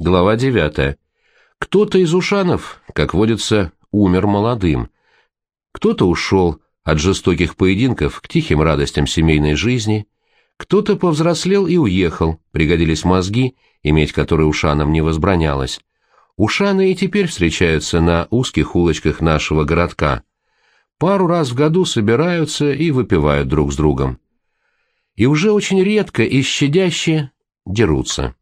Глава 9. Кто-то из ушанов, как водится, умер молодым. Кто-то ушел от жестоких поединков к тихим радостям семейной жизни. Кто-то повзрослел и уехал, пригодились мозги, иметь которые ушанам не возбранялось. Ушаны и теперь встречаются на узких улочках нашего городка. Пару раз в году собираются и выпивают друг с другом. И уже очень редко и щадяще дерутся.